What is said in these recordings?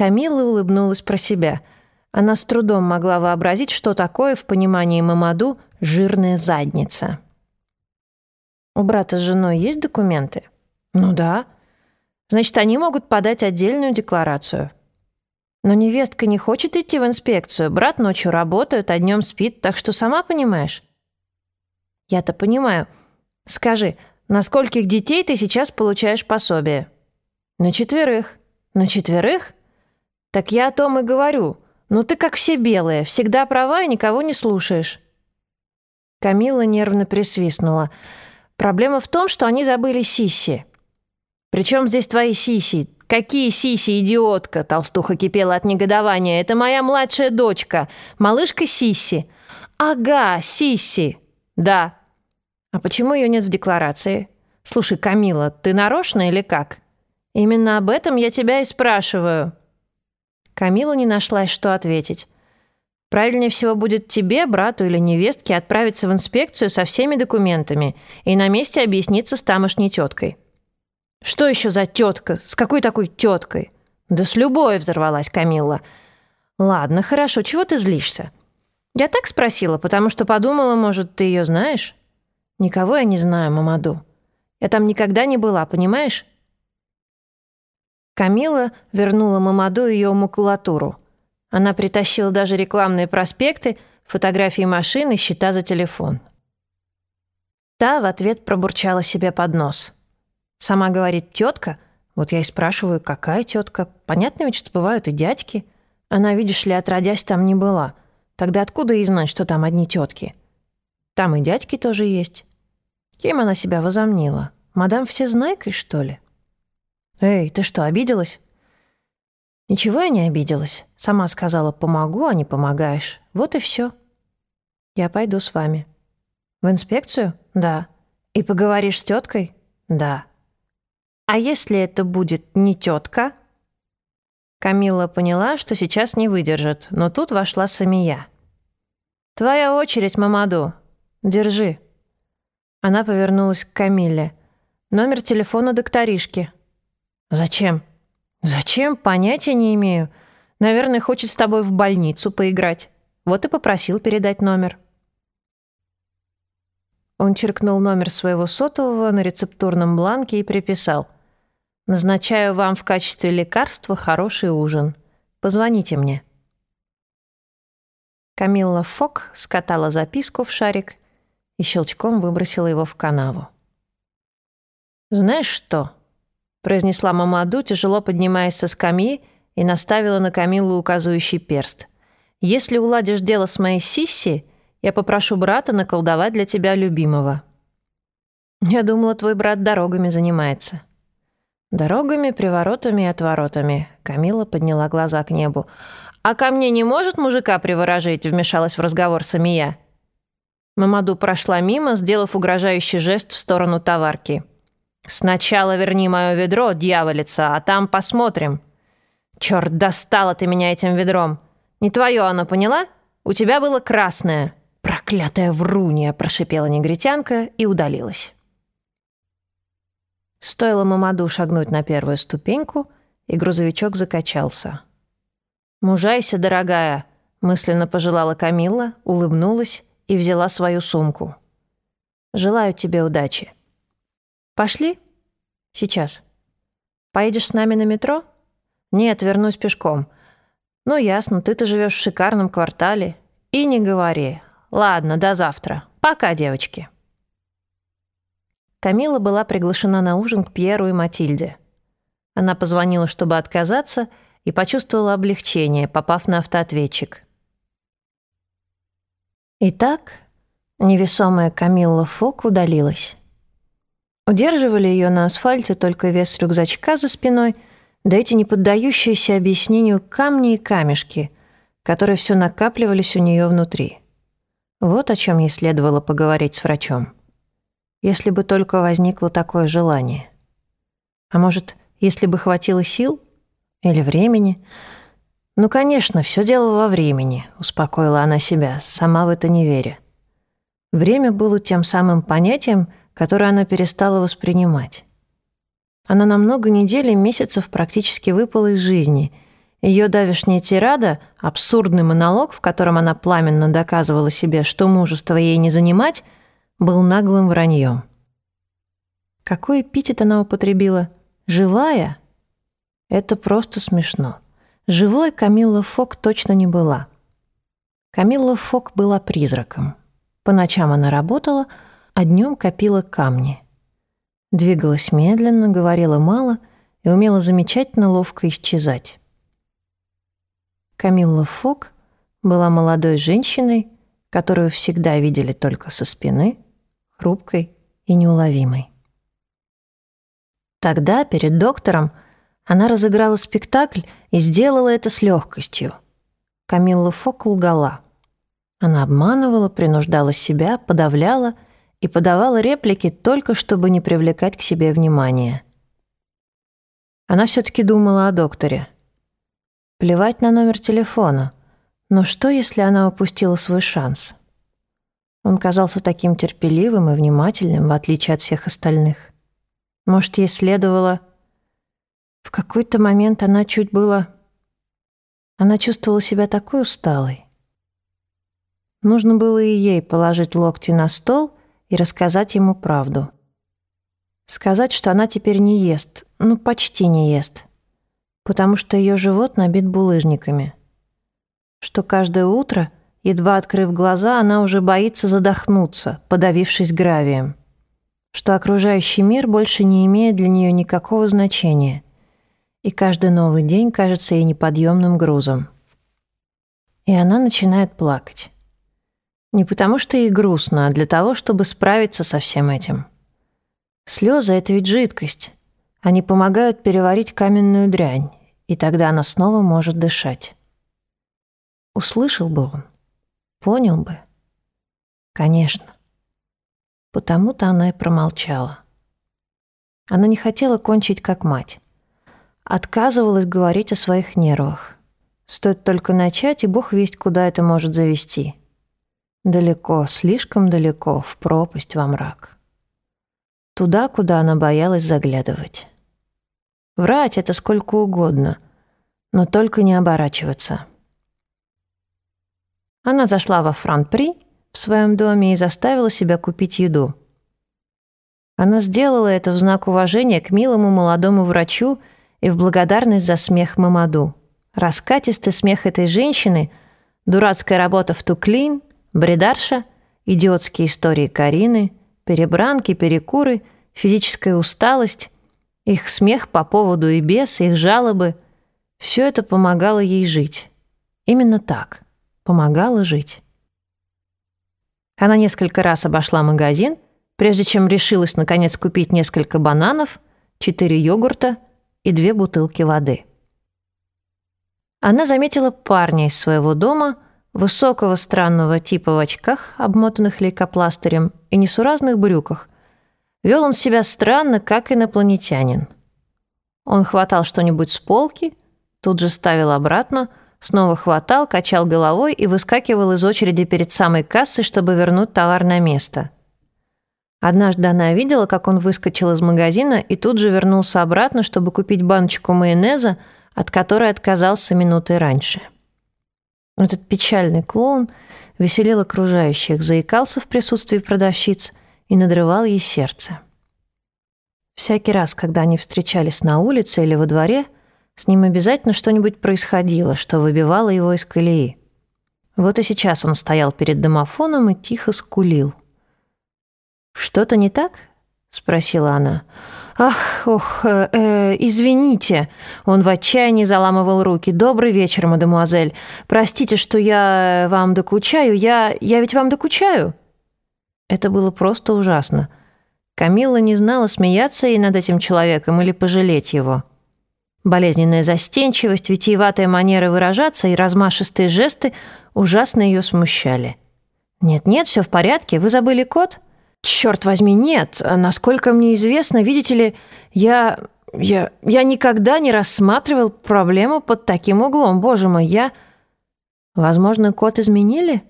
Камилла улыбнулась про себя. Она с трудом могла вообразить, что такое в понимании Мамаду жирная задница. «У брата с женой есть документы?» «Ну да. Значит, они могут подать отдельную декларацию». «Но невестка не хочет идти в инспекцию. Брат ночью работает, а днем спит, так что сама понимаешь». «Я-то понимаю. Скажи, на скольких детей ты сейчас получаешь пособие?» «На четверых». «На четверых?» «Так я о том и говорю. Ну ты как все белые, всегда права и никого не слушаешь». Камила нервно присвистнула. «Проблема в том, что они забыли Сиси». «Причем здесь твои Сиси? Какие Сиси, идиотка?» Толстуха кипела от негодования. «Это моя младшая дочка, малышка Сиси». «Ага, Сиси». «Да». «А почему ее нет в декларации?» «Слушай, Камила, ты нарочно или как?» «Именно об этом я тебя и спрашиваю». Камила не нашлась, что ответить. Правильнее всего будет тебе, брату или невестке отправиться в инспекцию со всеми документами и на месте объясниться с тамошней теткой. «Что еще за тетка? С какой такой теткой?» «Да с любой», — взорвалась Камилла. «Ладно, хорошо, чего ты злишься?» «Я так спросила, потому что подумала, может, ты ее знаешь?» «Никого я не знаю, Мамаду. Я там никогда не была, понимаешь?» Камила вернула Мамаду ее макулатуру. Она притащила даже рекламные проспекты, фотографии машин и счета за телефон. Та в ответ пробурчала себе под нос. Сама говорит «тетка», вот я и спрашиваю, какая тетка? Понятно ведь, что бывают и дядьки. Она, видишь ли, отродясь там не была. Тогда откуда ей знать, что там одни тетки? Там и дядьки тоже есть. Кем она себя возомнила? Мадам Всезнайкой, что ли? «Эй, ты что, обиделась?» «Ничего я не обиделась. Сама сказала, помогу, а не помогаешь. Вот и все. Я пойду с вами». «В инспекцию?» «Да». «И поговоришь с теткой?» «Да». «А если это будет не тетка?» Камилла поняла, что сейчас не выдержит, но тут вошла Самия. «Твоя очередь, Мамаду. Держи». Она повернулась к Камилле. «Номер телефона докторишки». «Зачем?» «Зачем? Понятия не имею. Наверное, хочет с тобой в больницу поиграть. Вот и попросил передать номер». Он черкнул номер своего сотового на рецептурном бланке и приписал. «Назначаю вам в качестве лекарства хороший ужин. Позвоните мне». Камилла Фок скатала записку в шарик и щелчком выбросила его в канаву. «Знаешь что?» Произнесла Мамаду, тяжело поднимаясь со скамьи, и наставила на Камилу указывающий перст. «Если уладишь дело с моей Сисси, я попрошу брата наколдовать для тебя любимого». «Я думала, твой брат дорогами занимается». «Дорогами, приворотами и отворотами», — Камила подняла глаза к небу. «А ко мне не может мужика приворожить?» — вмешалась в разговор Самия. Мамаду прошла мимо, сделав угрожающий жест в сторону товарки. «Сначала верни мое ведро, дьяволица, а там посмотрим». «Черт, достала ты меня этим ведром! Не твое оно, поняла? У тебя было красное». «Проклятая врунья!» – прошипела негритянка и удалилась. Стоило Мамаду шагнуть на первую ступеньку, и грузовичок закачался. «Мужайся, дорогая!» – мысленно пожелала Камилла, улыбнулась и взяла свою сумку. «Желаю тебе удачи!» «Пошли?» «Сейчас». «Поедешь с нами на метро?» «Нет, вернусь пешком». «Ну, ясно, ты-то живешь в шикарном квартале». «И не говори. Ладно, до завтра. Пока, девочки». Камила была приглашена на ужин к Пьеру и Матильде. Она позвонила, чтобы отказаться, и почувствовала облегчение, попав на автоответчик. Итак, невесомая Камилла Фок удалилась. Удерживали ее на асфальте только вес рюкзачка за спиной, да эти неподдающиеся объяснению камни и камешки, которые все накапливались у нее внутри. Вот о чем ей следовало поговорить с врачом. Если бы только возникло такое желание. А может, если бы хватило сил или времени? Ну, конечно, все дело во времени, успокоила она себя, сама в это не веря. Время было тем самым понятием, которое она перестала воспринимать. Она на много недель и месяцев практически выпала из жизни, Ее давешняя тирада, абсурдный монолог, в котором она пламенно доказывала себе, что мужество ей не занимать, был наглым враньем. Какой эпитет она употребила? «Живая?» Это просто смешно. Живой Камилла Фок точно не была. Камилла Фок была призраком. По ночам она работала, а днем копила камни. Двигалась медленно, говорила мало и умела замечательно ловко исчезать. Камилла Фок была молодой женщиной, которую всегда видели только со спины, хрупкой и неуловимой. Тогда перед доктором она разыграла спектакль и сделала это с легкостью. Камилла Фок лгала. Она обманывала, принуждала себя, подавляла и подавала реплики только чтобы не привлекать к себе внимания. Она все-таки думала о докторе — Плевать на номер телефона. Но что, если она упустила свой шанс? Он казался таким терпеливым и внимательным, в отличие от всех остальных. Может, ей следовало... В какой-то момент она чуть было... Она чувствовала себя такой усталой. Нужно было и ей положить локти на стол и рассказать ему правду. Сказать, что она теперь не ест, ну, почти не ест — потому что ее живот набит булыжниками. Что каждое утро, едва открыв глаза, она уже боится задохнуться, подавившись гравием. Что окружающий мир больше не имеет для нее никакого значения. И каждый новый день кажется ей неподъемным грузом. И она начинает плакать. Не потому что ей грустно, а для того, чтобы справиться со всем этим. Слезы — это ведь жидкость. Они помогают переварить каменную дрянь, и тогда она снова может дышать. Услышал бы он, понял бы. Конечно. Потому-то она и промолчала. Она не хотела кончить как мать. Отказывалась говорить о своих нервах. Стоит только начать, и бог весть, куда это может завести. Далеко, слишком далеко, в пропасть во мрак. Туда, куда она боялась заглядывать. Врать это сколько угодно, но только не оборачиваться. Она зашла во Франпри в своем доме и заставила себя купить еду. Она сделала это в знак уважения к милому молодому врачу и в благодарность за смех Мамаду. Раскатистый смех этой женщины, дурацкая работа в Туклин, бредарша, идиотские истории Карины, перебранки, перекуры, физическая усталость их смех по поводу и без, их жалобы — все это помогало ей жить. Именно так. Помогало жить. Она несколько раз обошла магазин, прежде чем решилась наконец купить несколько бананов, четыре йогурта и две бутылки воды. Она заметила парня из своего дома, высокого странного типа в очках, обмотанных лейкопластырем, и несуразных брюках, Вел он себя странно, как инопланетянин. Он хватал что-нибудь с полки, тут же ставил обратно, снова хватал, качал головой и выскакивал из очереди перед самой кассой, чтобы вернуть товар на место. Однажды она видела, как он выскочил из магазина и тут же вернулся обратно, чтобы купить баночку майонеза, от которой отказался минутой раньше. Этот печальный клоун веселил окружающих, заикался в присутствии продавщиц – и надрывал ей сердце. Всякий раз, когда они встречались на улице или во дворе, с ним обязательно что-нибудь происходило, что выбивало его из колеи. Вот и сейчас он стоял перед домофоном и тихо скулил. «Что-то не так?» — спросила она. «Ах, ох, э, э, извините!» Он в отчаянии заламывал руки. «Добрый вечер, мадемуазель. Простите, что я вам докучаю. Я... я ведь вам докучаю?» Это было просто ужасно. Камилла не знала, смеяться ей над этим человеком или пожалеть его. Болезненная застенчивость, витиеватая манера выражаться и размашистые жесты ужасно ее смущали. «Нет-нет, все в порядке. Вы забыли код?» «Черт возьми, нет. Насколько мне известно, видите ли, я... я... я никогда не рассматривал проблему под таким углом. Боже мой, я...» «Возможно, код изменили?»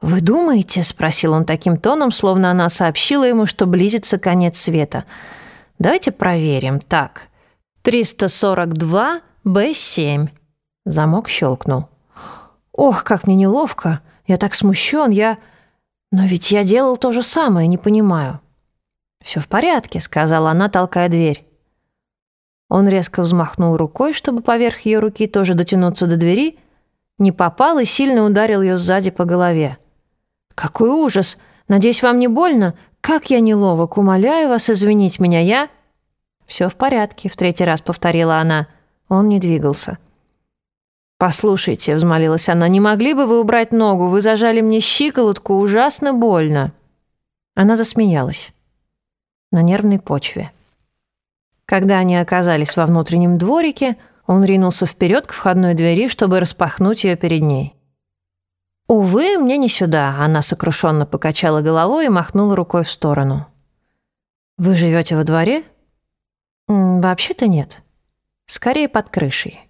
«Вы думаете?» — спросил он таким тоном, словно она сообщила ему, что близится конец света. «Давайте проверим. Так, 342 Б7. Замок щелкнул. «Ох, как мне неловко! Я так смущен, я... Но ведь я делал то же самое, не понимаю». «Все в порядке», — сказала она, толкая дверь. Он резко взмахнул рукой, чтобы поверх ее руки тоже дотянуться до двери, не попал и сильно ударил ее сзади по голове. «Какой ужас! Надеюсь, вам не больно? Как я неловок! Умоляю вас извинить меня, я...» «Все в порядке», — в третий раз повторила она. Он не двигался. «Послушайте», — взмолилась она, — «не могли бы вы убрать ногу? Вы зажали мне щиколотку, ужасно больно». Она засмеялась. На нервной почве. Когда они оказались во внутреннем дворике, он ринулся вперед к входной двери, чтобы распахнуть ее перед ней. «Увы, мне не сюда», — она сокрушенно покачала головой и махнула рукой в сторону. «Вы живете во дворе?» «Вообще-то нет. Скорее под крышей».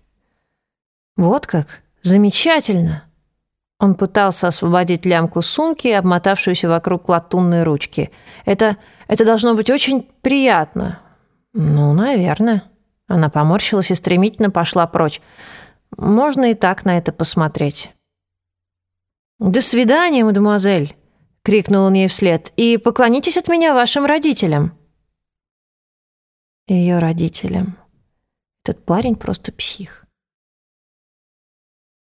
«Вот как? Замечательно!» Он пытался освободить лямку сумки, обмотавшуюся вокруг латунной ручки. «Это... это должно быть очень приятно. «Ну, наверное». Она поморщилась и стремительно пошла прочь. «Можно и так на это посмотреть». «До свидания, мадемуазель!» — крикнул он ей вслед. «И поклонитесь от меня вашим родителям». Ее родителям. Этот парень просто псих.